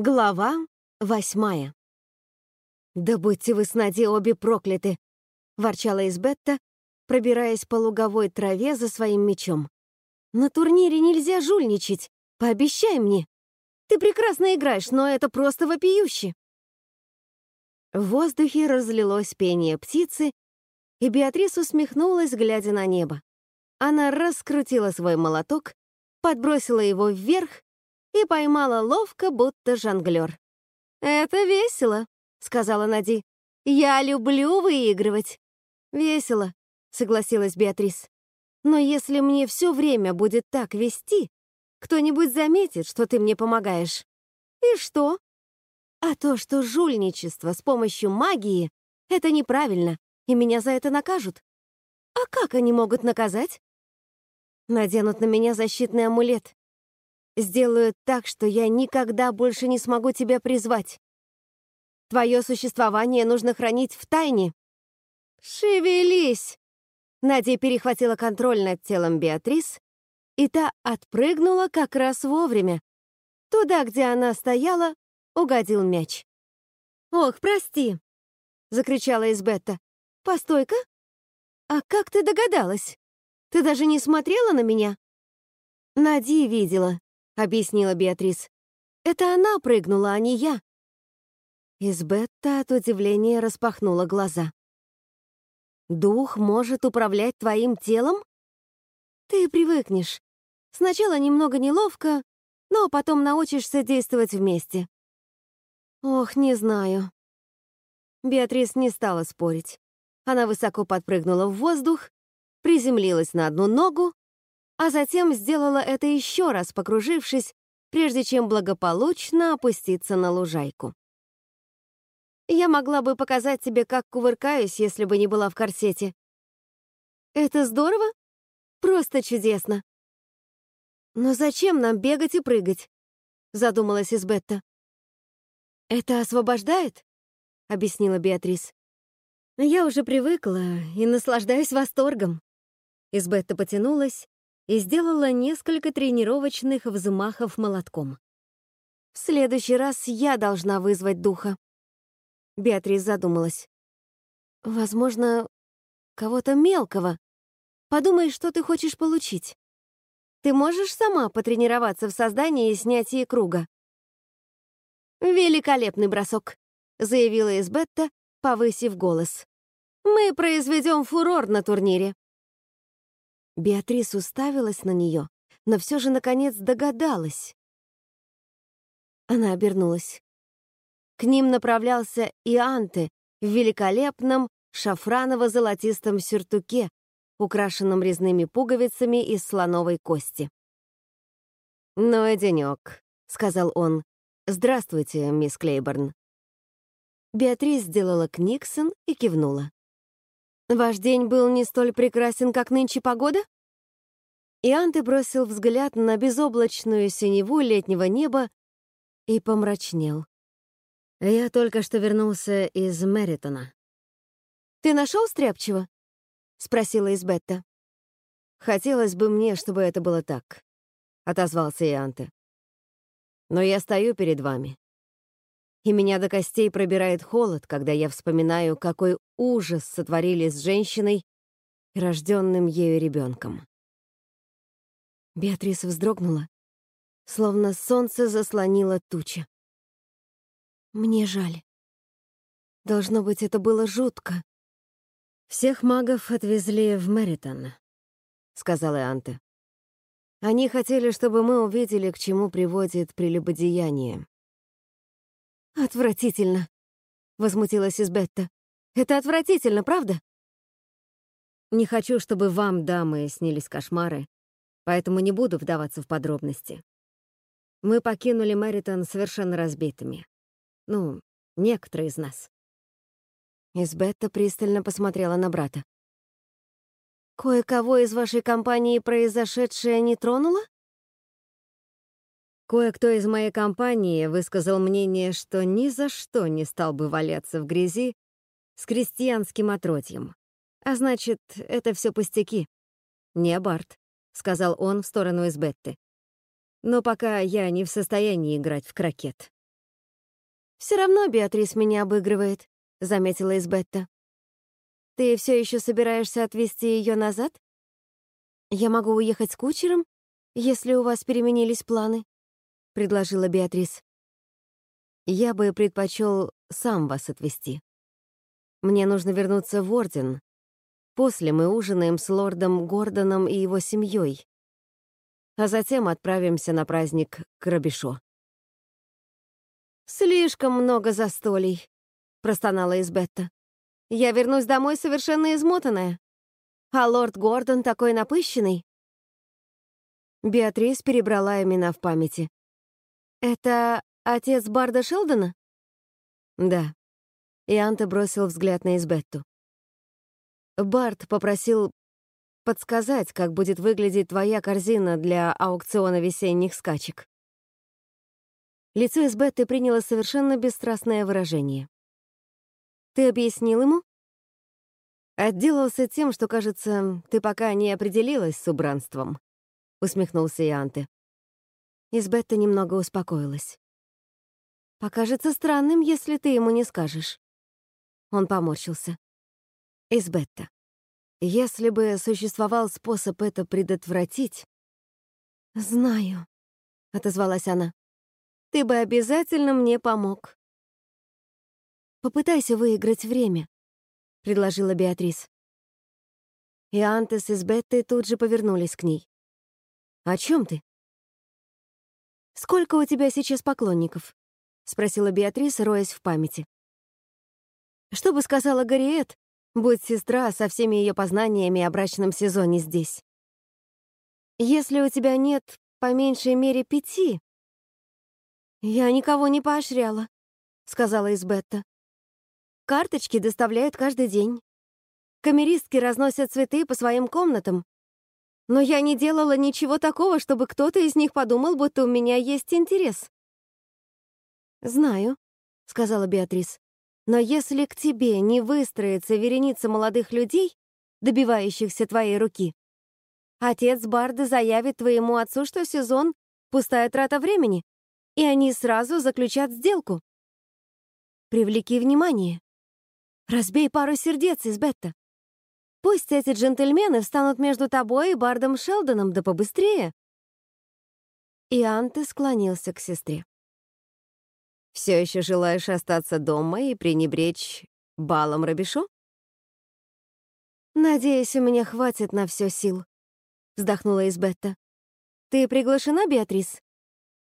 Глава восьмая. «Да будьте вы с Нади обе прокляты!» — ворчала Избетта, пробираясь по луговой траве за своим мечом. «На турнире нельзя жульничать, пообещай мне. Ты прекрасно играешь, но это просто вопиюще!» В воздухе разлилось пение птицы, и Беатрис усмехнулась, глядя на небо. Она раскрутила свой молоток, подбросила его вверх и поймала ловко, будто жонглер. «Это весело», — сказала Нади. «Я люблю выигрывать». «Весело», — согласилась Беатрис. «Но если мне все время будет так вести, кто-нибудь заметит, что ты мне помогаешь». «И что?» «А то, что жульничество с помощью магии — это неправильно, и меня за это накажут». «А как они могут наказать?» «Наденут на меня защитный амулет сделают так, что я никогда больше не смогу тебя призвать. Твое существование нужно хранить в тайне. Шевелись!» Надя перехватила контроль над телом Беатрис, и та отпрыгнула как раз вовремя. Туда, где она стояла, угодил мяч. «Ох, прости!» — закричала Избетта. «Постой-ка! А как ты догадалась? Ты даже не смотрела на меня?» Нади видела объяснила Беатрис. «Это она прыгнула, а не я». Избетта от удивления распахнула глаза. «Дух может управлять твоим телом? Ты привыкнешь. Сначала немного неловко, но потом научишься действовать вместе». «Ох, не знаю». Беатрис не стала спорить. Она высоко подпрыгнула в воздух, приземлилась на одну ногу а затем сделала это еще раз, покружившись, прежде чем благополучно опуститься на лужайку. Я могла бы показать тебе, как кувыркаюсь, если бы не была в корсете. Это здорово? Просто чудесно. Но зачем нам бегать и прыгать? Задумалась Избетта. Это освобождает? Объяснила Беатрис. Я уже привыкла и наслаждаюсь восторгом. Избетта потянулась и сделала несколько тренировочных взмахов молотком. «В следующий раз я должна вызвать духа». Беатрис задумалась. «Возможно, кого-то мелкого. Подумай, что ты хочешь получить. Ты можешь сама потренироваться в создании и снятии круга?» «Великолепный бросок», — заявила Избетта, повысив голос. «Мы произведем фурор на турнире. Беатрис уставилась на нее, но все же, наконец, догадалась. Она обернулась. К ним направлялся Ианте в великолепном шафраново-золотистом сюртуке, украшенном резными пуговицами из слоновой кости. «Ну и денек», — сказал он. «Здравствуйте, мисс Клейборн». Беатрис сделала книксон и кивнула. Ваш день был не столь прекрасен, как нынче погода? Ианте бросил взгляд на безоблачную синеву летнего неба и помрачнел. Я только что вернулся из Мэритона. «Ты нашел Стряпчего?» — спросила Избетта. «Хотелось бы мне, чтобы это было так», — отозвался Ианте. «Но я стою перед вами, и меня до костей пробирает холод, когда я вспоминаю, какой ужас сотворили с женщиной и рожденным ею ребенком. Беатрис вздрогнула, словно солнце заслонило туча. Мне жаль. Должно быть, это было жутко. Всех магов отвезли в Мэритон, сказала Анте. Они хотели, чтобы мы увидели, к чему приводит прелюбодеяние. «Отвратительно!» — возмутилась Избетта. «Это отвратительно, правда?» «Не хочу, чтобы вам, дамы, снились кошмары, поэтому не буду вдаваться в подробности. Мы покинули Мэритон совершенно разбитыми. Ну, некоторые из нас». Избетта пристально посмотрела на брата. «Кое-кого из вашей компании произошедшее не тронуло?» Кое-кто из моей компании высказал мнение, что ни за что не стал бы валяться в грязи с крестьянским отродьем. А значит, это все пустяки. «Не, Барт», — сказал он в сторону из Бетты. «Но пока я не в состоянии играть в крокет». Все равно Беатрис меня обыгрывает», — заметила Избетта. «Ты все еще собираешься отвезти ее назад? Я могу уехать с кучером, если у вас переменились планы», — предложила Беатрис. «Я бы предпочел сам вас отвезти. Мне нужно вернуться в Орден. После мы ужинаем с лордом Гордоном и его семьей, а затем отправимся на праздник к Рабишо». «Слишком много застолий», — простонала Избетта. «Я вернусь домой совершенно измотанная. А лорд Гордон такой напыщенный». Беатрис перебрала имена в памяти. «Это отец Барда Шелдона?» «Да». И Анта бросил взгляд на Избетту. Барт попросил подсказать, как будет выглядеть твоя корзина для аукциона весенних скачек. Лицо Избетты приняло совершенно бесстрастное выражение. «Ты объяснил ему?» «Отделался тем, что, кажется, ты пока не определилась с убранством», — усмехнулся Ианте. Избетта немного успокоилась. «Покажется странным, если ты ему не скажешь». Он поморщился. «Избетта, если бы существовал способ это предотвратить...» «Знаю», — отозвалась она ты бы обязательно мне помог. Попытайся выиграть время, предложила Беатрис. И Антес и Беттой тут же повернулись к ней. «О чем ты?» «Сколько у тебя сейчас поклонников?» — спросила Беатрис, роясь в памяти. «Что бы сказала Гарриет, будь сестра со всеми ее познаниями о брачном сезоне здесь? Если у тебя нет по меньшей мере пяти, «Я никого не поощряла», — сказала Избетта. «Карточки доставляют каждый день. Камеристки разносят цветы по своим комнатам. Но я не делала ничего такого, чтобы кто-то из них подумал, будто у меня есть интерес». «Знаю», — сказала Беатрис. «Но если к тебе не выстроится вереница молодых людей, добивающихся твоей руки, отец Барды заявит твоему отцу, что сезон — пустая трата времени, и они сразу заключат сделку. Привлеки внимание. Разбей пару сердец из Бетта. Пусть эти джентльмены встанут между тобой и Бардом Шелдоном, да побыстрее. И Анте склонился к сестре. «Все еще желаешь остаться дома и пренебречь балом Рабишо?» «Надеюсь, у меня хватит на все сил», — вздохнула Избетта. «Ты приглашена, Беатрис?»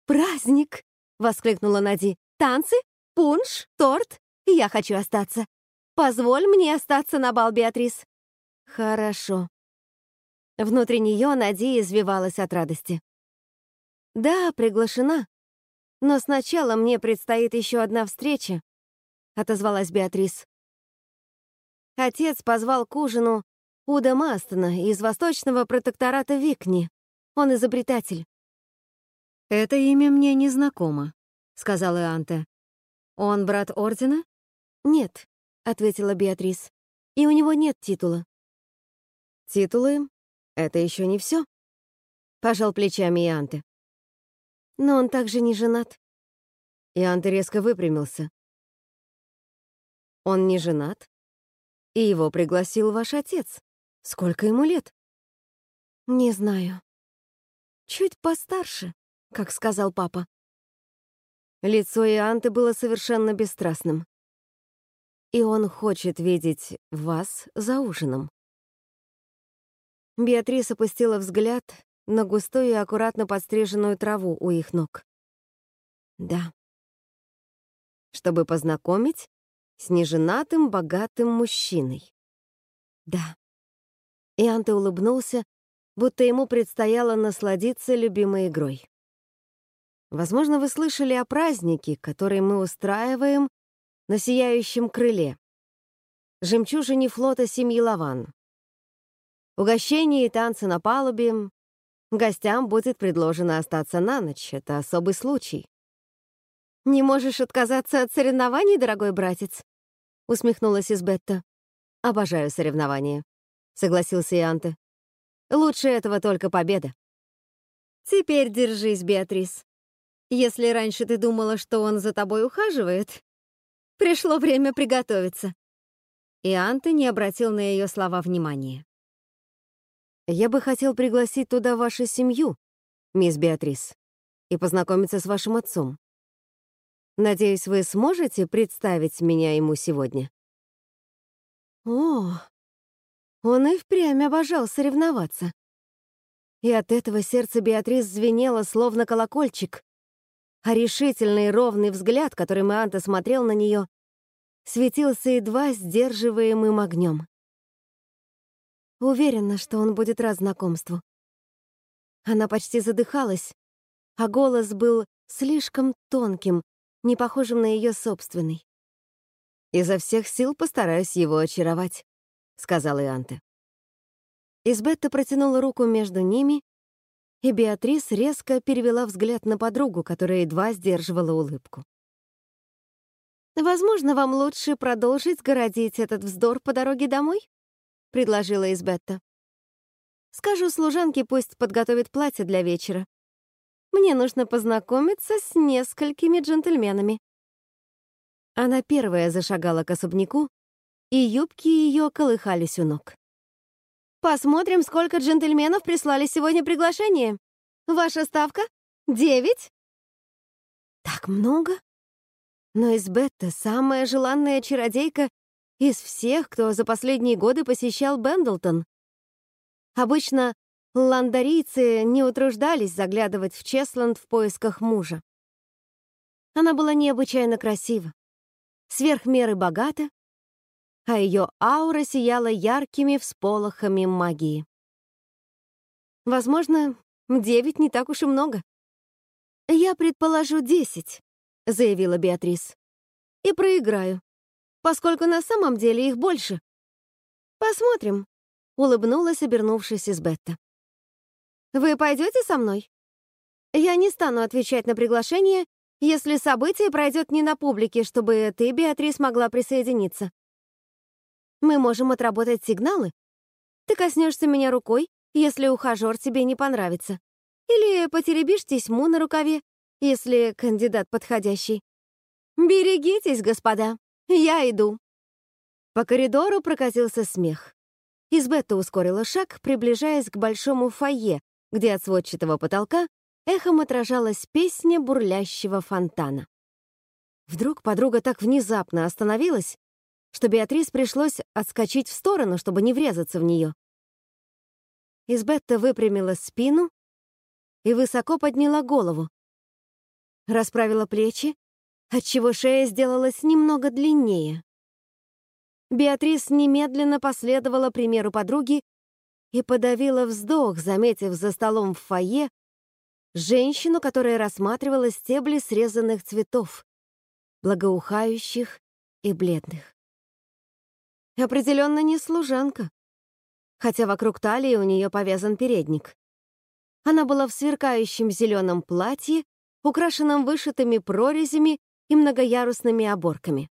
«Праздник!» — воскликнула Нади. «Танцы? Пунш? Торт? Я хочу остаться. Позволь мне остаться на бал, Беатрис». «Хорошо». Внутри нее Нади извивалась от радости. «Да, приглашена. Но сначала мне предстоит еще одна встреча», — отозвалась Беатрис. Отец позвал к ужину Уда Мастона из Восточного протектората Викни. Он изобретатель. «Это имя мне не знакомо», — сказал Ианте. «Он брат Ордена?» «Нет», — ответила Беатрис. «И у него нет титула». «Титулы — это еще не все», — пожал плечами Ианте. «Но он также не женат». Ианте резко выпрямился. «Он не женат? И его пригласил ваш отец. Сколько ему лет?» «Не знаю. Чуть постарше», как сказал папа. Лицо Ианты было совершенно бесстрастным. И он хочет видеть вас за ужином. Беатрис опустила взгляд на густую и аккуратно подстриженную траву у их ног. Да. Чтобы познакомить с неженатым, богатым мужчиной. Да. Ианте улыбнулся, будто ему предстояло насладиться любимой игрой. Возможно, вы слышали о празднике, который мы устраиваем на Сияющем крыле. Жемчужине флота семьи Лаван. Угощение и танцы на палубе. Гостям будет предложено остаться на ночь. Это особый случай. «Не можешь отказаться от соревнований, дорогой братец?» — усмехнулась Избетта. «Обожаю соревнования», — согласился Ианте. «Лучше этого только победа». «Теперь держись, Беатрис. Если раньше ты думала, что он за тобой ухаживает, пришло время приготовиться». И Анте не обратил на ее слова внимания. «Я бы хотел пригласить туда вашу семью, мисс Беатрис, и познакомиться с вашим отцом. Надеюсь, вы сможете представить меня ему сегодня?» О, он и впрямь обожал соревноваться. И от этого сердце Беатрис звенело, словно колокольчик, а решительный ровный взгляд, которым Анта смотрел на нее, светился едва сдерживаемым огнем. Уверена, что он будет рад знакомству. Она почти задыхалась, а голос был слишком тонким, не похожим на ее собственный. «Изо всех сил постараюсь его очаровать», — сказал Ианте. Избетта протянула руку между ними, и Беатрис резко перевела взгляд на подругу, которая едва сдерживала улыбку. «Возможно, вам лучше продолжить городить этот вздор по дороге домой?» — предложила Избетта. «Скажу служанке, пусть подготовит платье для вечера. Мне нужно познакомиться с несколькими джентльменами». Она первая зашагала к особняку, и юбки ее колыхались у ног. Посмотрим, сколько джентльменов прислали сегодня приглашение. Ваша ставка? Девять? Так много? Но Избетта — самая желанная чародейка из всех, кто за последние годы посещал Бендлтон. Обычно ландарийцы не утруждались заглядывать в Чесланд в поисках мужа. Она была необычайно красива, сверх меры богата а ее аура сияла яркими всполохами магии. Возможно, девять не так уж и много. «Я предположу десять», — заявила Беатрис. «И проиграю, поскольку на самом деле их больше». «Посмотрим», — улыбнулась, обернувшись из Бетта. «Вы пойдете со мной? Я не стану отвечать на приглашение, если событие пройдет не на публике, чтобы ты, Беатрис, могла присоединиться. Мы можем отработать сигналы. Ты коснешься меня рукой, если ухажер тебе не понравится. Или потеребишь тесьму на рукаве, если кандидат подходящий. Берегитесь, господа, я иду. По коридору прокатился смех. Избетта ускорила шаг, приближаясь к большому фойе, где от сводчатого потолка эхом отражалась песня бурлящего фонтана. Вдруг подруга так внезапно остановилась, что Беатрис пришлось отскочить в сторону, чтобы не врезаться в нее. Избетта выпрямила спину и высоко подняла голову. Расправила плечи, отчего шея сделалась немного длиннее. Беатрис немедленно последовала примеру подруги и подавила вздох, заметив за столом в фойе женщину, которая рассматривала стебли срезанных цветов, благоухающих и бледных. Определенно не служанка, хотя вокруг талии у нее повязан передник. Она была в сверкающем зеленом платье, украшенном вышитыми прорезями и многоярусными оборками.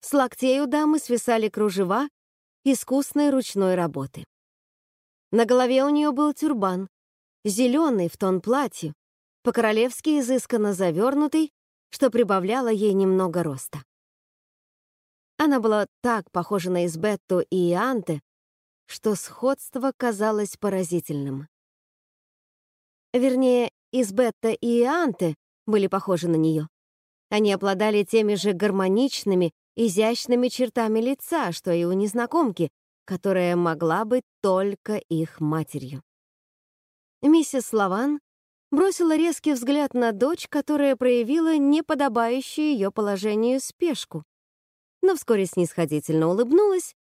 С локтей у дамы свисали кружева искусной ручной работы. На голове у нее был тюрбан, зеленый в тон платью, по-королевски изысканно завернутый, что прибавляло ей немного роста. Она была так похожа на Избетту и Ианте, что сходство казалось поразительным. Вернее, Избетта и Ианте были похожи на нее. Они обладали теми же гармоничными, изящными чертами лица, что и у незнакомки, которая могла быть только их матерью. Миссис Лаван бросила резкий взгляд на дочь, которая проявила неподобающую ее положению спешку но вскоре снисходительно улыбнулась,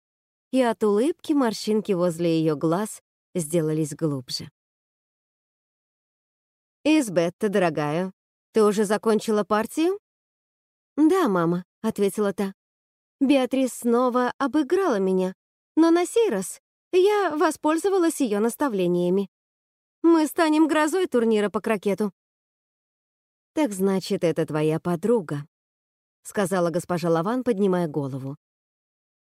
и от улыбки морщинки возле ее глаз сделались глубже. «Избетта, дорогая, ты уже закончила партию?» «Да, мама», — ответила та. Беатрис снова обыграла меня, но на сей раз я воспользовалась ее наставлениями. Мы станем грозой турнира по крокету. «Так значит, это твоя подруга», — сказала госпожа Лаван, поднимая голову.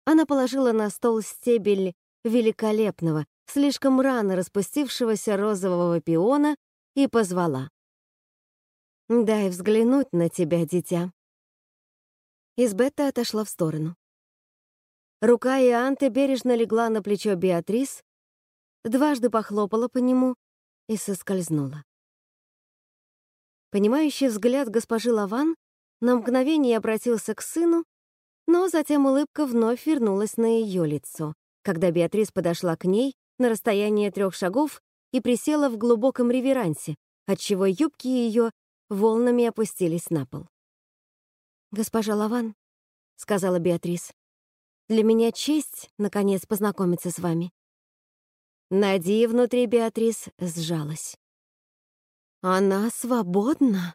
Она положила на стол стебель великолепного, слишком рано распустившегося розового пиона и позвала. Дай взглянуть на тебя, дитя. Избетта отошла в сторону. Рука Ианты бережно легла на плечо Беатрис, дважды похлопала по нему и соскользнула. Понимающий взгляд госпожи Лаван на мгновение обратился к сыну, но затем улыбка вновь вернулась на ее лицо, когда Беатрис подошла к ней на расстояние трех шагов и присела в глубоком реверансе, отчего юбки ее волнами опустились на пол. «Госпожа Лаван», — сказала Беатрис, — «для меня честь, наконец, познакомиться с вами». Нади внутри Беатрис сжалась. Она свободна.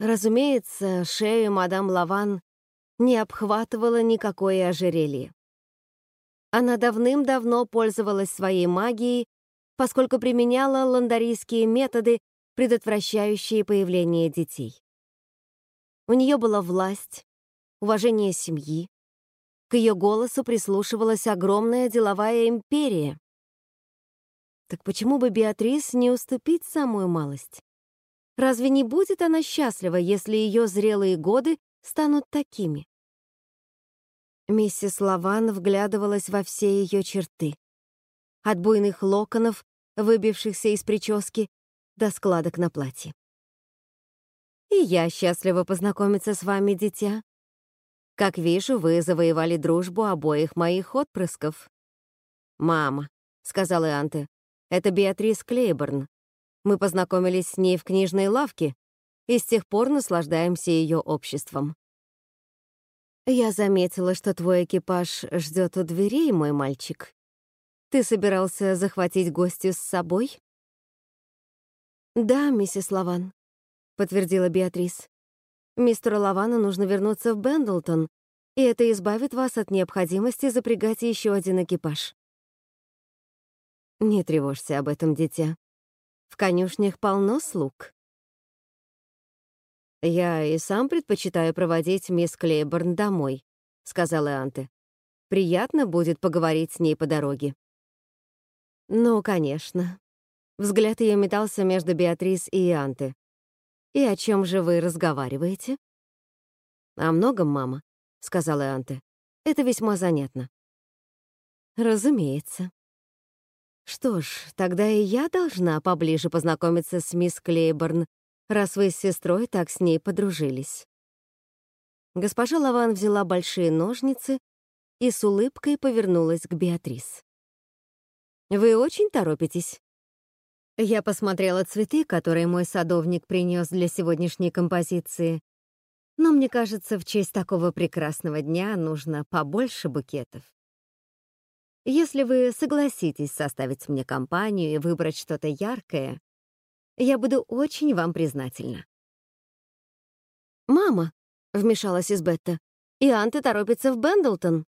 Разумеется, шею мадам Лаван не обхватывало никакое ожерелье. Она давным-давно пользовалась своей магией, поскольку применяла ландарийские методы, предотвращающие появление детей. У нее была власть, уважение семьи. К ее голосу прислушивалась огромная деловая империя. Так почему бы Беатрис не уступить самую малость? Разве не будет она счастлива, если ее зрелые годы станут такими? Миссис Лаван вглядывалась во все ее черты. От буйных локонов, выбившихся из прически, до складок на платье. «И я счастлива познакомиться с вами, дитя. Как вижу, вы завоевали дружбу обоих моих отпрысков». «Мама», — сказал Ианте, это Беатрис Клейборн. Мы познакомились с ней в книжной лавке и с тех пор наслаждаемся ее обществом. Я заметила, что твой экипаж ждет у дверей, мой мальчик. Ты собирался захватить гостю с собой? Да, миссис Лаван, подтвердила Беатрис. Мистеру Лавану нужно вернуться в Бендлтон, и это избавит вас от необходимости запрягать еще один экипаж. Не тревожься об этом, дитя. В конюшнях полно слуг. «Я и сам предпочитаю проводить мисс Клейборн домой», — сказал Анте. «Приятно будет поговорить с ней по дороге». «Ну, конечно». Взгляд ее метался между Беатрис и Анте. «И о чем же вы разговариваете?» «О многом, мама», — сказала Анте. «Это весьма занятно». «Разумеется», что ж, тогда и я должна поближе познакомиться с мисс Клейборн, раз вы с сестрой так с ней подружились. Госпожа Лаван взяла большие ножницы и с улыбкой повернулась к Беатрис. «Вы очень торопитесь?» Я посмотрела цветы, которые мой садовник принес для сегодняшней композиции, но мне кажется, в честь такого прекрасного дня нужно побольше букетов. Если вы согласитесь составить мне компанию и выбрать что-то яркое, я буду очень вам признательна. «Мама», — вмешалась Избетта, — «Ианте торопится в Бендлтон».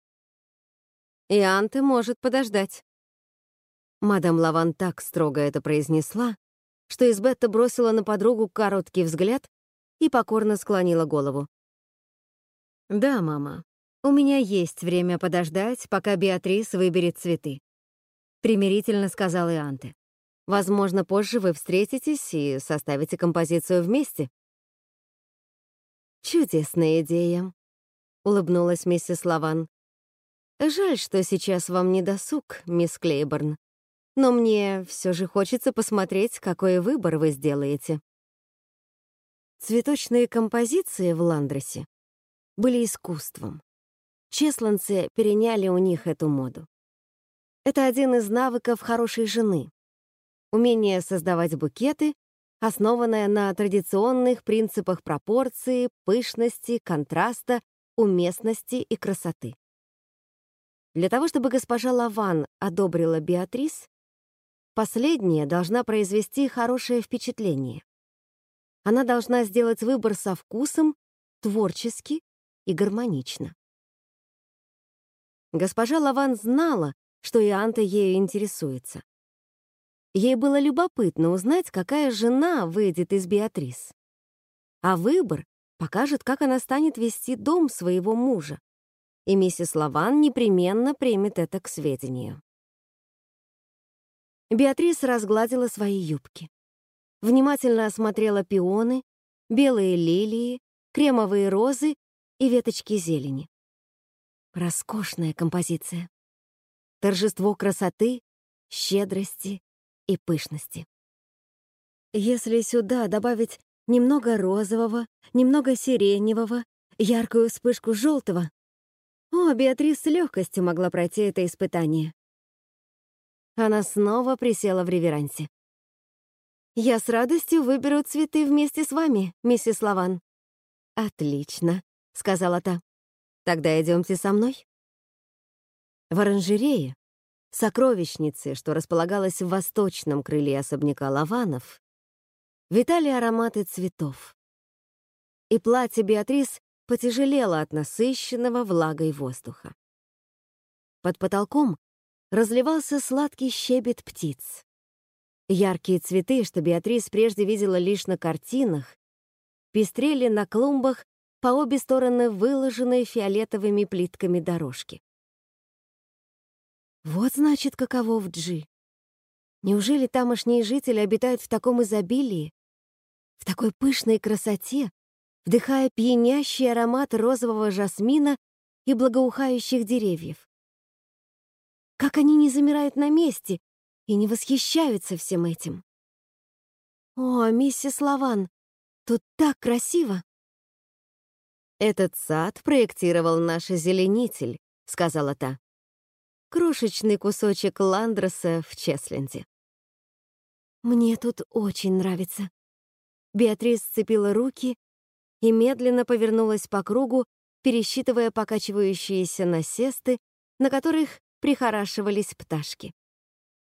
«Ианте может подождать». Мадам Лаван так строго это произнесла, что Избетта бросила на подругу короткий взгляд и покорно склонила голову. «Да, мама, у меня есть время подождать, пока Беатрис выберет цветы. Примирительно сказал Ианте. Возможно, позже вы встретитесь и составите композицию вместе. Чудесная идея, улыбнулась миссис Лаван. Жаль, что сейчас вам не досуг, мисс Клейборн. Но мне все же хочется посмотреть, какой выбор вы сделаете. Цветочные композиции в Ландресе были искусством. Чесланцы переняли у них эту моду. Это один из навыков хорошей жены. Умение создавать букеты, основанное на традиционных принципах пропорции, пышности, контраста, уместности и красоты. Для того, чтобы госпожа Лаван одобрила Беатрис, последняя должна произвести хорошее впечатление. Она должна сделать выбор со вкусом, творчески и гармонично. Госпожа Лаван знала, что Ианта ею интересуется. Ей было любопытно узнать, какая жена выйдет из Беатрис. А выбор покажет, как она станет вести дом своего мужа. И миссис Лаван непременно примет это к сведению. Беатрис разгладила свои юбки. Внимательно осмотрела пионы, белые лилии, кремовые розы и веточки зелени. Роскошная композиция. Торжество красоты, щедрости и пышности. Если сюда добавить немного розового, немного сиреневого, яркую вспышку желтого, о, Беатрис с легкостью могла пройти это испытание. Она снова присела в реверансе. «Я с радостью выберу цветы вместе с вами, миссис Лаван». «Отлично», — сказала та. «Тогда идемте со мной». В оранжерее, сокровищнице, что располагалась в восточном крыле особняка Лаванов, витали ароматы цветов. И платье Беатрис потяжелело от насыщенного влагой воздуха. Под потолком разливался сладкий щебет птиц. Яркие цветы, что Беатрис прежде видела лишь на картинах, пестрели на клумбах по обе стороны выложенной фиолетовыми плитками дорожки. Вот значит, каково в Джи. Неужели тамошние жители обитают в таком изобилии, в такой пышной красоте, вдыхая пьянящий аромат розового жасмина и благоухающих деревьев? Как они не замирают на месте и не восхищаются всем этим? О, миссис Лаван, тут так красиво! «Этот сад проектировал наш озеленитель», — сказала та крошечный кусочек Ландроса в Чесленде. «Мне тут очень нравится». Беатрис сцепила руки и медленно повернулась по кругу, пересчитывая покачивающиеся насесты, на которых прихорашивались пташки.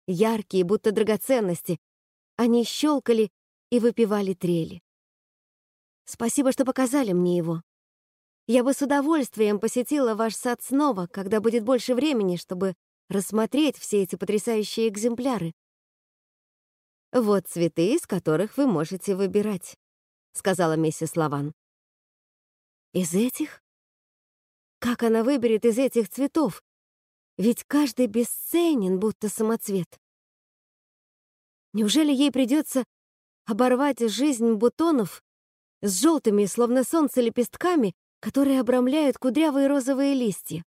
Яркие, будто драгоценности, они щелкали и выпивали трели. «Спасибо, что показали мне его. Я бы с удовольствием посетила ваш сад снова, когда будет больше времени, чтобы рассмотреть все эти потрясающие экземпляры. Вот цветы, из которых вы можете выбирать, сказала миссис Лаван. Из этих? Как она выберет из этих цветов? Ведь каждый бесценен, будто самоцвет. Неужели ей придется оборвать жизнь бутонов с желтыми, словно солнце, лепестками которые обрамляют кудрявые розовые листья.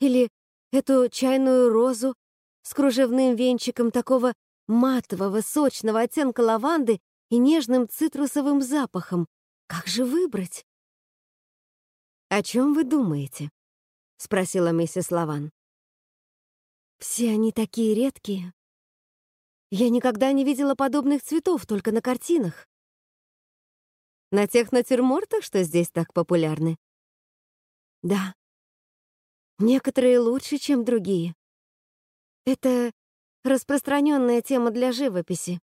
Или эту чайную розу с кружевным венчиком такого матового, сочного оттенка лаванды и нежным цитрусовым запахом. Как же выбрать? «О чем вы думаете?» — спросила миссис Лаван. «Все они такие редкие. Я никогда не видела подобных цветов, только на картинах. На тех натюрмортах, что здесь так популярны? Да. Некоторые лучше, чем другие. Это распространенная тема для живописи.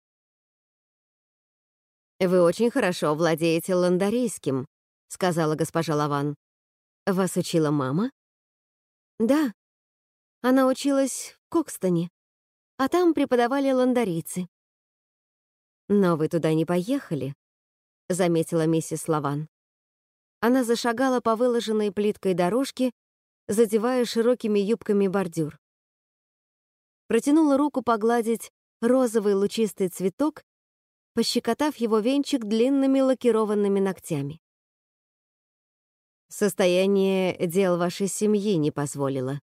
«Вы очень хорошо владеете ландарийским», — сказала госпожа Лаван. «Вас учила мама?» «Да. Она училась в Кокстоне, а там преподавали ландарийцы». «Но вы туда не поехали?» — заметила миссис Лаван. Она зашагала по выложенной плиткой дорожке, задевая широкими юбками бордюр. Протянула руку погладить розовый лучистый цветок, пощекотав его венчик длинными лакированными ногтями. «Состояние дел вашей семьи не позволило».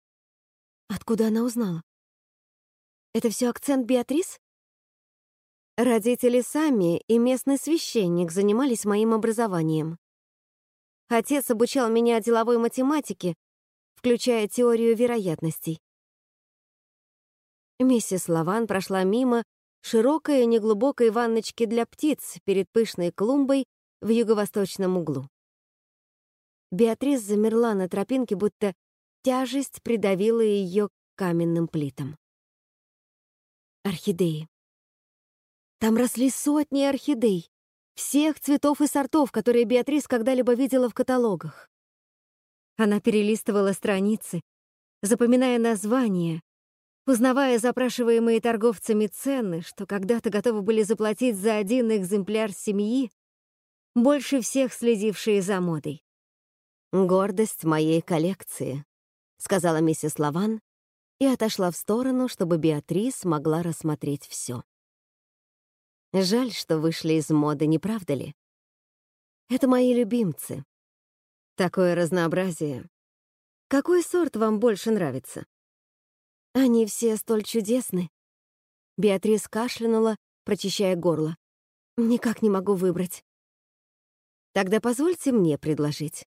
«Откуда она узнала?» «Это все акцент Беатрис?» Родители сами и местный священник занимались моим образованием. Отец обучал меня деловой математике, включая теорию вероятностей. Миссис Лаван прошла мимо широкой и неглубокой ванночки для птиц перед пышной клумбой в юго-восточном углу. Беатрис замерла на тропинке, будто тяжесть придавила ее к каменным плитам. Орхидеи. Там росли сотни орхидей, всех цветов и сортов, которые Беатрис когда-либо видела в каталогах. Она перелистывала страницы, запоминая названия, узнавая запрашиваемые торговцами цены, что когда-то готовы были заплатить за один экземпляр семьи, больше всех следившие за модой. «Гордость моей коллекции», — сказала миссис Лаван и отошла в сторону, чтобы Беатрис могла рассмотреть все. Жаль, что вышли из моды, не правда ли? Это мои любимцы. Такое разнообразие. Какой сорт вам больше нравится? Они все столь чудесны. Беатрис кашлянула, прочищая горло. Никак не могу выбрать. Тогда позвольте мне предложить.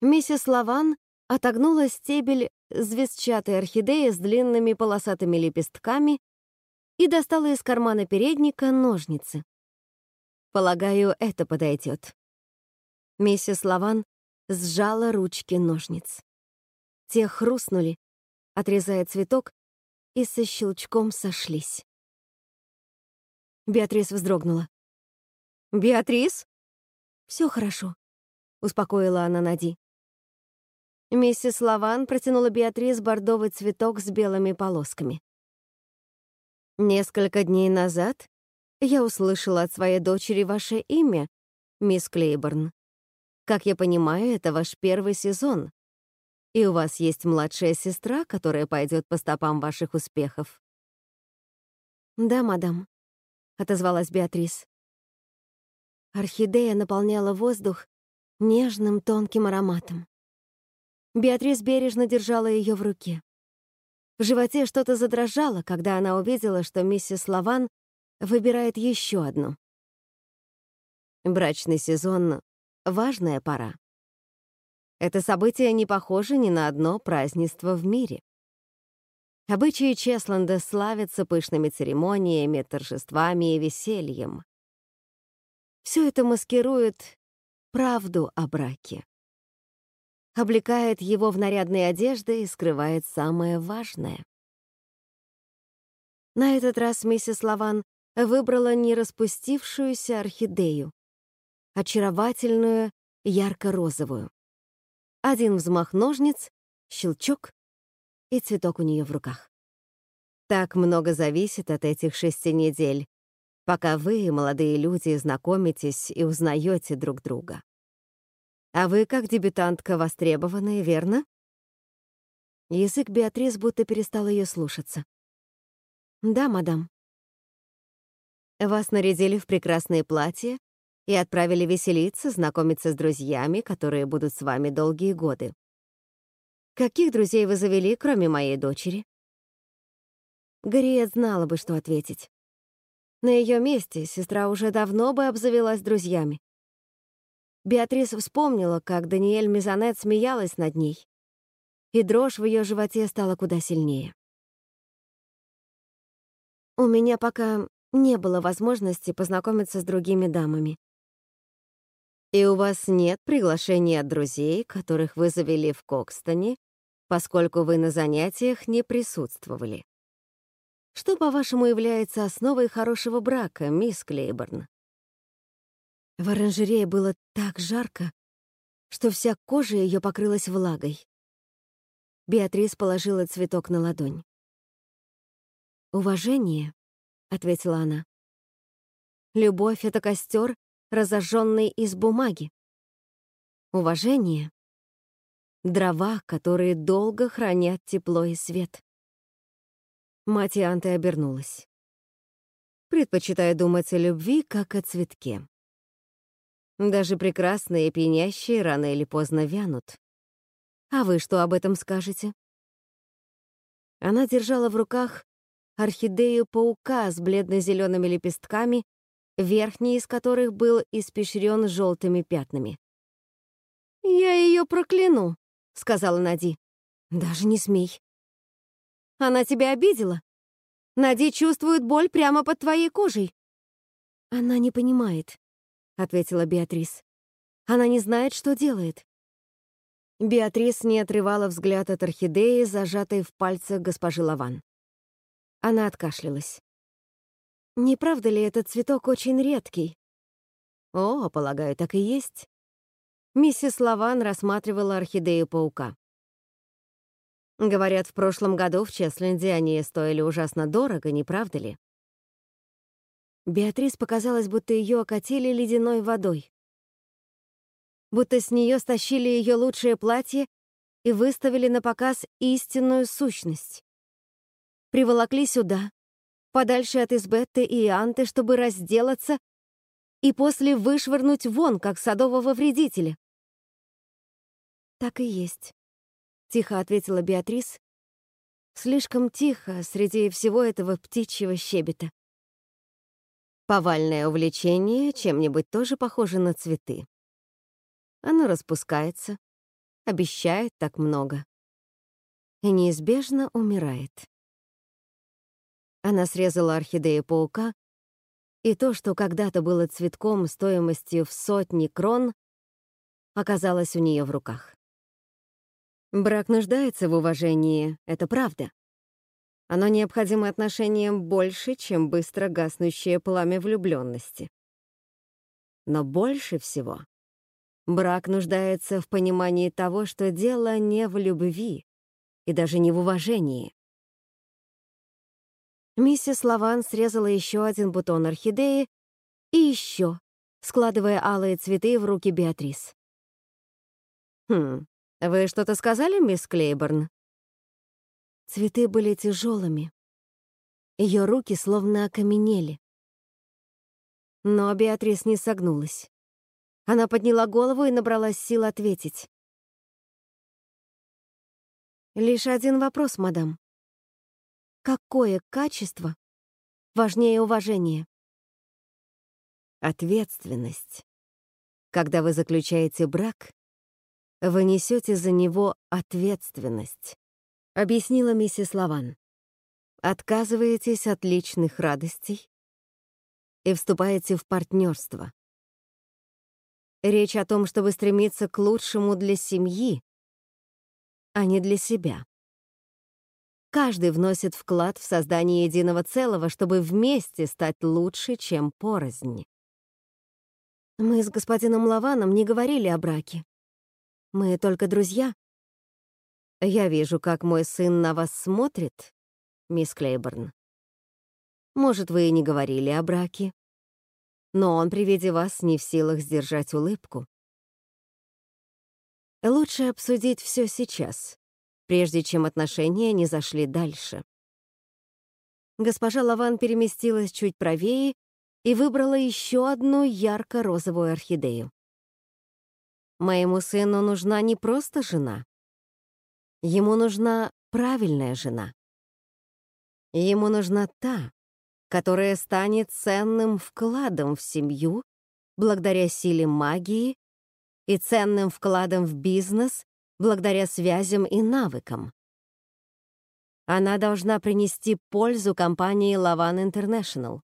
Миссис Лаван отогнула стебель звездчатой орхидеи с длинными полосатыми лепестками и достала из кармана передника ножницы. Полагаю, это подойдет. Миссис Лаван сжала ручки ножниц. Те хрустнули, отрезая цветок, и со щелчком сошлись. Беатрис вздрогнула. «Беатрис?» «Все хорошо», — успокоила она Нади. Миссис Лаван протянула Беатрис бордовый цветок с белыми полосками. Несколько дней назад я услышала от своей дочери ваше имя, мисс Клейборн. Как я понимаю, это ваш первый сезон. И у вас есть младшая сестра, которая пойдет по стопам ваших успехов. Да, мадам, отозвалась Беатрис. Орхидея наполняла воздух нежным тонким ароматом. Беатрис бережно держала ее в руке. В животе что-то задрожало, когда она увидела, что миссис Лаван выбирает еще одну. Брачный сезон — важная пора. Это событие не похоже ни на одно празднество в мире. Обычаи Чесланда славятся пышными церемониями, торжествами и весельем. Все это маскирует правду о браке облекает его в нарядные одежды и скрывает самое важное. На этот раз миссис Лаван выбрала не распустившуюся орхидею, очаровательную ярко-розовую. Один взмах ножниц, щелчок, и цветок у нее в руках. Так много зависит от этих шести недель, пока вы, молодые люди, знакомитесь и узнаете друг друга. А вы, как дебютантка, востребованы, верно? Язык Беатрис будто перестал ее слушаться. Да, мадам. Вас нарядили в прекрасные платья и отправили веселиться, знакомиться с друзьями, которые будут с вами долгие годы. Каких друзей вы завели, кроме моей дочери? Гарриет знала бы, что ответить. На ее месте сестра уже давно бы обзавелась друзьями. Беатрис вспомнила, как Даниэль Мизанет смеялась над ней, и дрожь в ее животе стала куда сильнее. У меня пока не было возможности познакомиться с другими дамами. И у вас нет приглашений от друзей, которых вы завели в Кокстоне, поскольку вы на занятиях не присутствовали. Что, по-вашему, является основой хорошего брака, мисс Клейборн? В оранжерее было так жарко, что вся кожа ее покрылась влагой. Беатрис положила цветок на ладонь. «Уважение», — ответила она. «Любовь — это костер, разожженный из бумаги. Уважение — дрова, которые долго хранят тепло и свет». Мать Анты обернулась. «Предпочитаю думать о любви, как о цветке. Даже прекрасные и пьянящие рано или поздно вянут. А вы что об этом скажете? Она держала в руках орхидею паука с бледно-зелеными лепестками, верхний из которых был испещрен желтыми пятнами. «Я ее прокляну», — сказала Нади. «Даже не смей». «Она тебя обидела? Нади чувствует боль прямо под твоей кожей». Она не понимает ответила Беатрис. Она не знает, что делает. Беатрис не отрывала взгляд от орхидеи, зажатой в пальцах госпожи Лаван. Она откашлялась. «Не правда ли этот цветок очень редкий?» «О, полагаю, так и есть». Миссис Лаван рассматривала орхидею паука. Говорят, в прошлом году в Чесленде они стоили ужасно дорого, не правда ли? Беатрис показалось, будто ее окатили ледяной водой. Будто с нее стащили ее лучшее платье и выставили на показ истинную сущность. Приволокли сюда, подальше от Избетты и Анты, чтобы разделаться и после вышвырнуть вон, как садового вредителя. «Так и есть», — тихо ответила Беатрис. Слишком тихо среди всего этого птичьего щебета. Повальное увлечение чем-нибудь тоже похоже на цветы. Оно распускается, обещает так много и неизбежно умирает. Она срезала орхидею паука, и то, что когда-то было цветком стоимостью в сотни крон, оказалось у нее в руках. Брак нуждается в уважении, это правда. Оно необходимо отношениям больше, чем быстро гаснущее пламя влюбленности. Но больше всего брак нуждается в понимании того, что дело не в любви и даже не в уважении. Миссис Лаван срезала еще один бутон орхидеи и еще, складывая алые цветы в руки Беатрис. «Хм, вы что-то сказали, мисс Клейборн?» Цветы были тяжелыми. Ее руки словно окаменели. Но Беатрис не согнулась. Она подняла голову и набралась сил ответить. «Лишь один вопрос, мадам. Какое качество важнее уважения?» Ответственность. Когда вы заключаете брак, вы несете за него ответственность объяснила миссис Лаван. Отказываетесь от личных радостей и вступаете в партнерство. Речь о том, чтобы стремиться к лучшему для семьи, а не для себя. Каждый вносит вклад в создание единого целого, чтобы вместе стать лучше, чем порознь. Мы с господином Лаваном не говорили о браке. Мы только друзья, «Я вижу, как мой сын на вас смотрит, мисс Клейборн. Может, вы и не говорили о браке, но он при виде вас не в силах сдержать улыбку. Лучше обсудить все сейчас, прежде чем отношения не зашли дальше». Госпожа Лаван переместилась чуть правее и выбрала еще одну ярко-розовую орхидею. «Моему сыну нужна не просто жена, Ему нужна правильная жена. Ему нужна та, которая станет ценным вкладом в семью благодаря силе магии и ценным вкладом в бизнес благодаря связям и навыкам. Она должна принести пользу компании Лаван International.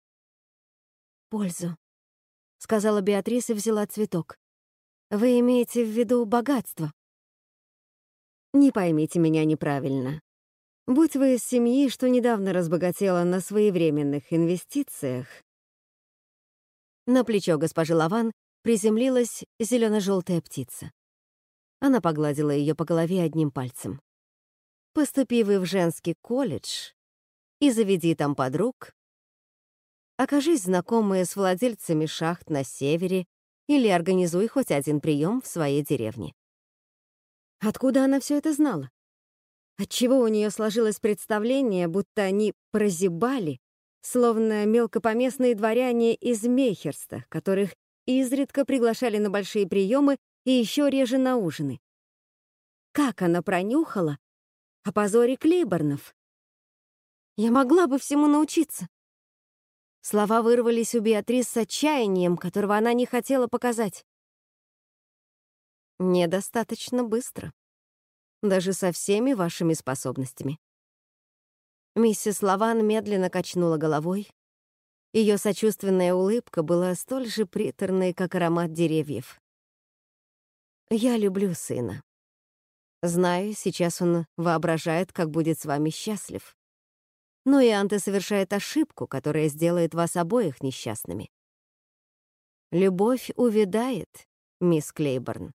«Пользу», — сказала Беатрис и взяла цветок. «Вы имеете в виду богатство?» Не поймите меня неправильно. Будь вы из семьи, что недавно разбогатела на своевременных инвестициях, на плечо госпожи Лаван приземлилась зелено-желтая птица. Она погладила ее по голове одним пальцем. «Поступи вы в женский колледж и заведи там подруг. Окажись знакомые с владельцами шахт на севере или организуй хоть один прием в своей деревне. Откуда она все это знала? Отчего у нее сложилось представление, будто они прозябали, словно мелкопоместные дворяне из Мейхерста, которых изредка приглашали на большие приемы и еще реже на ужины. Как она пронюхала о позоре Клейборнов? Я могла бы всему научиться. Слова вырвались у Беатрис с отчаянием, которого она не хотела показать. Недостаточно быстро. Даже со всеми вашими способностями. Миссис Лаван медленно качнула головой. Ее сочувственная улыбка была столь же приторной, как аромат деревьев. «Я люблю сына. Знаю, сейчас он воображает, как будет с вами счастлив. Но и Анте совершает ошибку, которая сделает вас обоих несчастными. Любовь увядает, мисс Клейборн.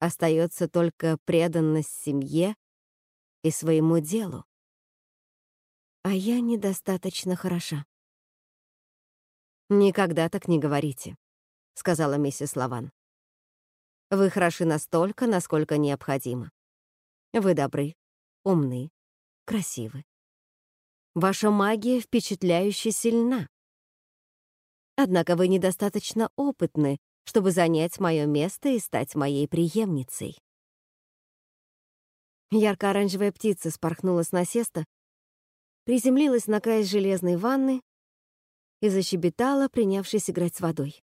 Остается только преданность семье и своему делу. А я недостаточно хороша. «Никогда так не говорите», — сказала миссис Лаван. «Вы хороши настолько, насколько необходимо. Вы добры, умны, красивы. Ваша магия впечатляюще сильна. Однако вы недостаточно опытны, чтобы занять мое место и стать моей преемницей. Ярко-оранжевая птица спорхнула с насеста, приземлилась на край железной ванны и защебетала, принявшись играть с водой.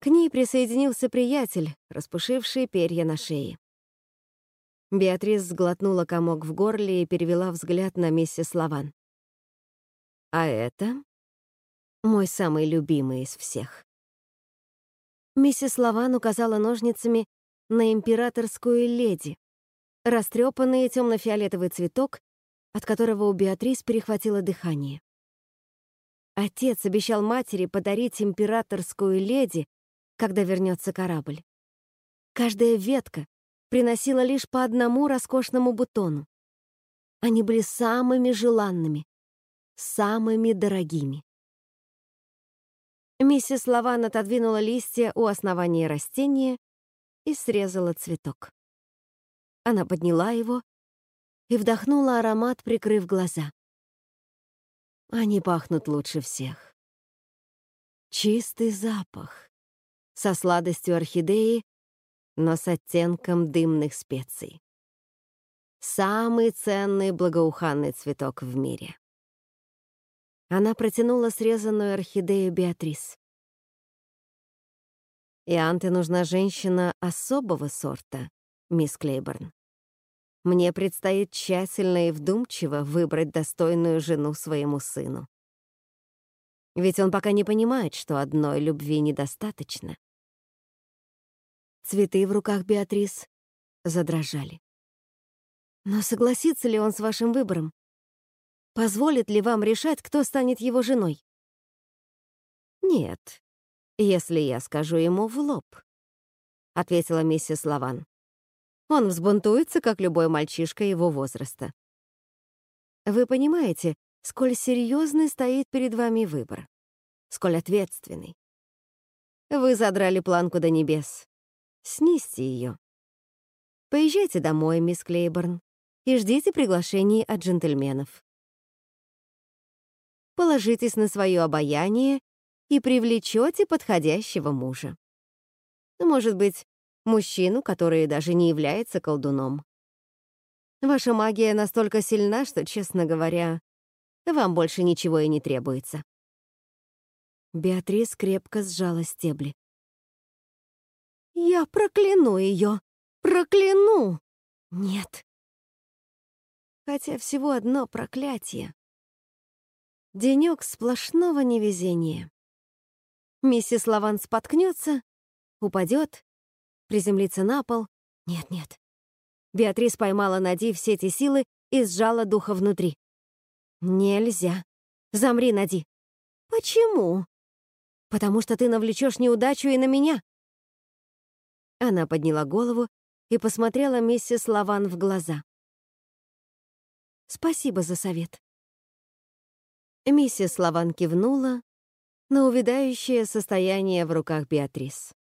К ней присоединился приятель, распушивший перья на шее. Беатрис сглотнула комок в горле и перевела взгляд на миссис Лаван. «А это мой самый любимый из всех». Миссис Лаван указала ножницами на императорскую леди, растрепанный темно-фиолетовый цветок, от которого у Беатрис перехватило дыхание. Отец обещал матери подарить императорскую леди, когда вернется корабль. Каждая ветка приносила лишь по одному роскошному бутону. Они были самыми желанными, самыми дорогими. Миссис Лаван отодвинула листья у основания растения и срезала цветок. Она подняла его и вдохнула аромат, прикрыв глаза. Они пахнут лучше всех. Чистый запах, со сладостью орхидеи, но с оттенком дымных специй. Самый ценный благоуханный цветок в мире. Она протянула срезанную орхидею Беатрис. И Анте нужна женщина особого сорта, мисс Клейборн. Мне предстоит тщательно и вдумчиво выбрать достойную жену своему сыну. Ведь он пока не понимает, что одной любви недостаточно. Цветы в руках Беатрис задрожали. Но согласится ли он с вашим выбором? Позволит ли вам решать, кто станет его женой? Нет, если я скажу ему в лоб, ответила миссис Лаван. Он взбунтуется, как любой мальчишка его возраста. Вы понимаете, сколь серьезный стоит перед вами выбор, сколь ответственный. Вы задрали планку до небес. Снизьте ее. Поезжайте домой, мисс Клейборн, и ждите приглашений от джентльменов. Положитесь на свое обаяние и привлечете подходящего мужа. Может быть, мужчину, который даже не является колдуном. Ваша магия настолько сильна, что, честно говоря, вам больше ничего и не требуется. Беатрис крепко сжала стебли. «Я прокляну ее! Прокляну! Нет!» Хотя всего одно проклятие. Денек сплошного невезения. Миссис Лаван споткнется, упадет, приземлиться на пол. Нет-нет. Беатрис поймала Нади все эти силы и сжала духа внутри. «Нельзя. Замри, Нади». «Почему?» «Потому что ты навлечешь неудачу и на меня». Она подняла голову и посмотрела миссис Лаван в глаза. «Спасибо за совет». Миссис Лаван кивнула на увядающее состояние в руках Беатрис.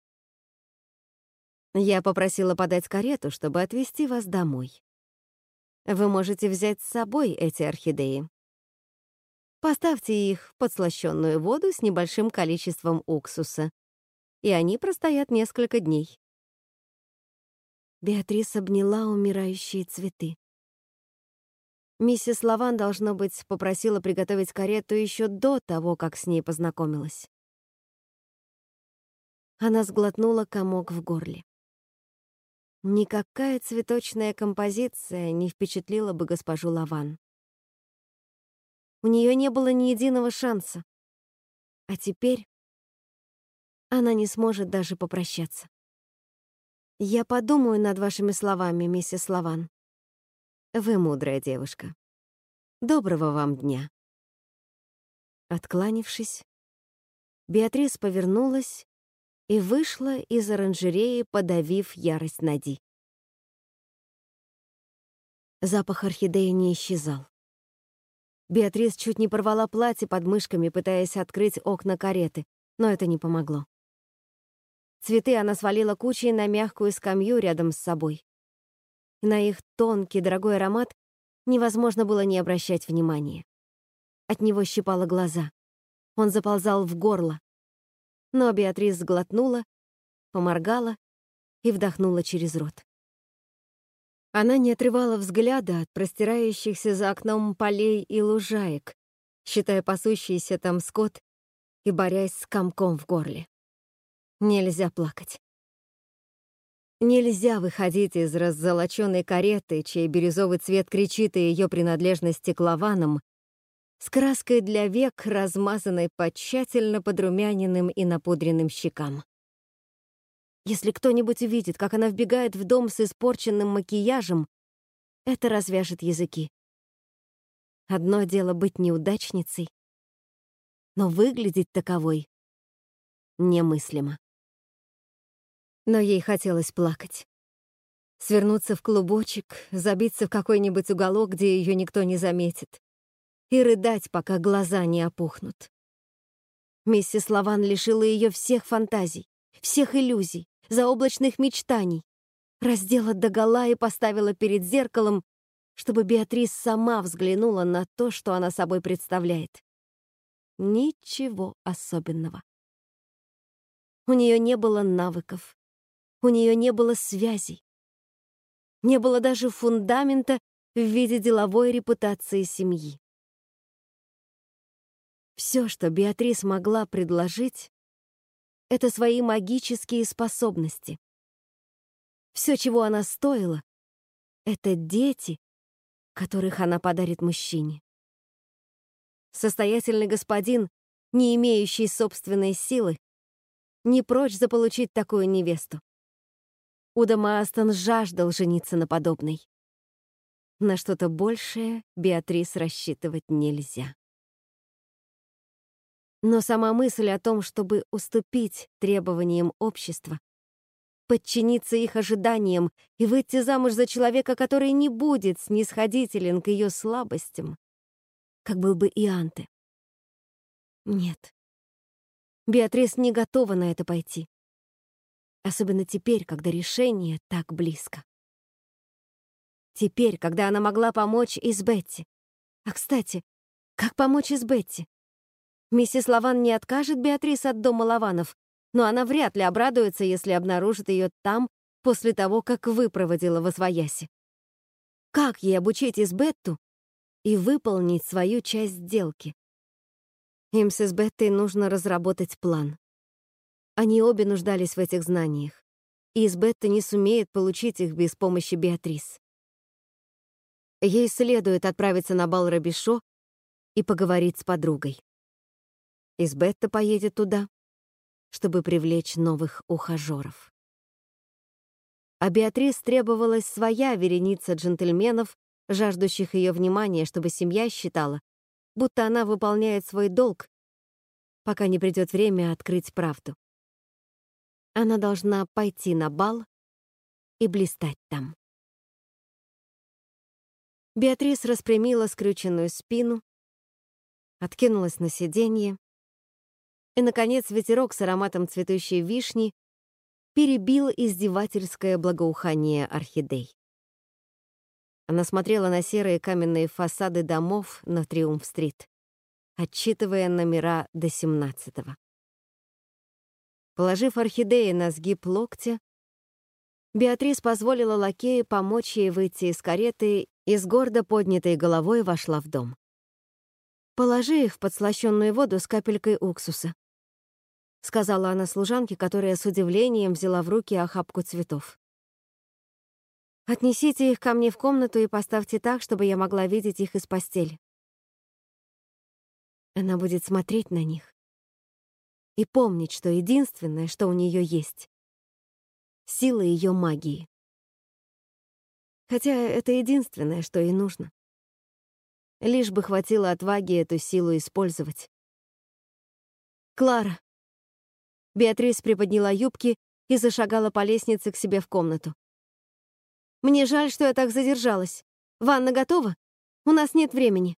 Я попросила подать карету, чтобы отвезти вас домой. Вы можете взять с собой эти орхидеи. Поставьте их в подслащённую воду с небольшим количеством уксуса, и они простоят несколько дней. Беатрис обняла умирающие цветы. Миссис Лаван, должно быть, попросила приготовить карету еще до того, как с ней познакомилась. Она сглотнула комок в горле. Никакая цветочная композиция не впечатлила бы госпожу Лаван. У нее не было ни единого шанса. А теперь она не сможет даже попрощаться. Я подумаю над вашими словами, миссис Лаван. Вы мудрая девушка. Доброго вам дня. Откланившись, Беатрис повернулась и вышла из оранжереи, подавив ярость Нади. Запах орхидеи не исчезал. Беатрис чуть не порвала платье под мышками, пытаясь открыть окна кареты, но это не помогло. Цветы она свалила кучей на мягкую скамью рядом с собой. На их тонкий, дорогой аромат невозможно было не обращать внимания. От него щипало глаза. Он заползал в горло. Но Беатрис сглотнула, поморгала и вдохнула через рот. Она не отрывала взгляда от простирающихся за окном полей и лужаек, считая пасущийся там скот и борясь с комком в горле. Нельзя плакать. Нельзя выходить из раззолоченной кареты, чей бирюзовый цвет кричит о ее принадлежности к лаванам, с краской для век, размазанной по тщательно подрумяненным и напудренным щекам. Если кто-нибудь увидит, как она вбегает в дом с испорченным макияжем, это развяжет языки. Одно дело быть неудачницей, но выглядеть таковой немыслимо. Но ей хотелось плакать. Свернуться в клубочек, забиться в какой-нибудь уголок, где ее никто не заметит, и рыдать, пока глаза не опухнут. Миссис Лаван лишила ее всех фантазий, всех иллюзий, заоблачных мечтаний, раздела догола и поставила перед зеркалом, чтобы Беатрис сама взглянула на то, что она собой представляет. Ничего особенного. У нее не было навыков, у нее не было связей, не было даже фундамента в виде деловой репутации семьи. Все, что Беатрис могла предложить, это свои магические способности. Все, чего она стоила, это дети, которых она подарит мужчине. Состоятельный господин, не имеющий собственной силы, не прочь заполучить такую невесту. Удама Астон жаждал жениться на подобной. На что-то большее Беатрис рассчитывать нельзя. Но сама мысль о том, чтобы уступить требованиям общества, подчиниться их ожиданиям и выйти замуж за человека, который не будет снисходителен к ее слабостям, как был бы Ианте. Нет. Беатрис не готова на это пойти. Особенно теперь, когда решение так близко. Теперь, когда она могла помочь из Бетти. А, кстати, как помочь из Бетти? Миссис Лаван не откажет Беатрис от дома Лаванов, но она вряд ли обрадуется, если обнаружит ее там после того, как выпроводила во свояси. Как ей обучить Избетту и выполнить свою часть сделки? Им с Избеттой нужно разработать план. Они обе нуждались в этих знаниях, и Избетта не сумеет получить их без помощи Беатрис. Ей следует отправиться на бал Рабишо и поговорить с подругой. Избетта поедет туда, чтобы привлечь новых ухажеров. А Беатрис требовалась своя вереница джентльменов, жаждущих ее внимания, чтобы семья считала, будто она выполняет свой долг, пока не придет время открыть правду. Она должна пойти на бал и блистать там. Беатрис распрямила скрюченную спину, откинулась на сиденье и, наконец, ветерок с ароматом цветущей вишни перебил издевательское благоухание орхидей. Она смотрела на серые каменные фасады домов на Триумф-стрит, отчитывая номера до семнадцатого. Положив орхидеи на сгиб локтя, Беатрис позволила лакею помочь ей выйти из кареты и с гордо поднятой головой вошла в дом. «Положи их в подслащённую воду с капелькой уксуса», — сказала она служанке, которая с удивлением взяла в руки охапку цветов. «Отнесите их ко мне в комнату и поставьте так, чтобы я могла видеть их из постели». Она будет смотреть на них и помнить, что единственное, что у нее есть — сила ее магии. Хотя это единственное, что ей нужно. Лишь бы хватило отваги эту силу использовать. «Клара», Беатрис приподняла юбки и зашагала по лестнице к себе в комнату. «Мне жаль, что я так задержалась. Ванна готова? У нас нет времени».